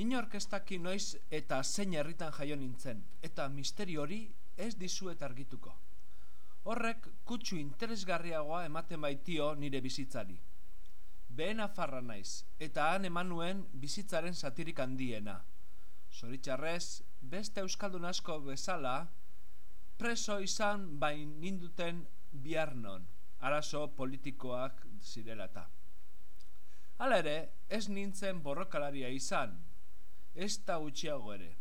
Inork ez daki noiz eta zein herritan jaio nintzen, eta misteri hori ez dizuet argituko. Horrek kutsu interesgarriagoa ematen baitio nire bizitzari. Behen afarra naiz, eta han emanuen bizitzaren satirik handiena. Zoritxarrez, beste euskaldun asko bezala, preso izan bain ninduten biarnon, arazo politikoak zirelata. Hala ere, ez nintzen borrokalaria izan, ez da utxiago ere.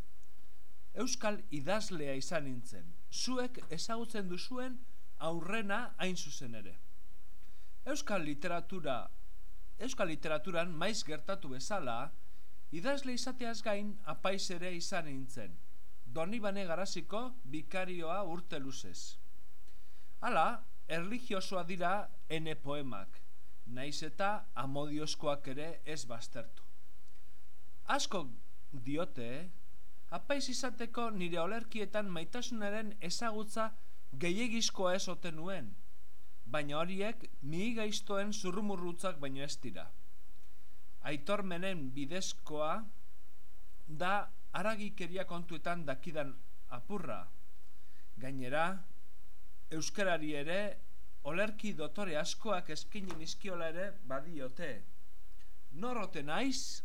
Euskal idazlea izan nintzen, zuek ezagutzen duzuen aurrena hain zuzen ere. Euskal literatura, Euskal literaturan maiz gertatu bezala, idazle izateaz gain apaiz ere izan nintzen, doni bane garaziko bikarioa urte luzez. Hala, erligiosoa dira ene poemak, naiz eta amodioskoak ere ez baztertu. Asko diote, apaiz izateko nire olerkietan maitasunaren ezagutza gehiagizkoa ez oten nuen, baina horiek mihi gaiztoen zurrumurrutzak baino ez dira. Aitor menen bidezkoa da aragikeria kontuetan dakidan apurra. Gainera, euskarari ere olerki dotore askoak eskinen izkiola ere badiote. Norote naiz?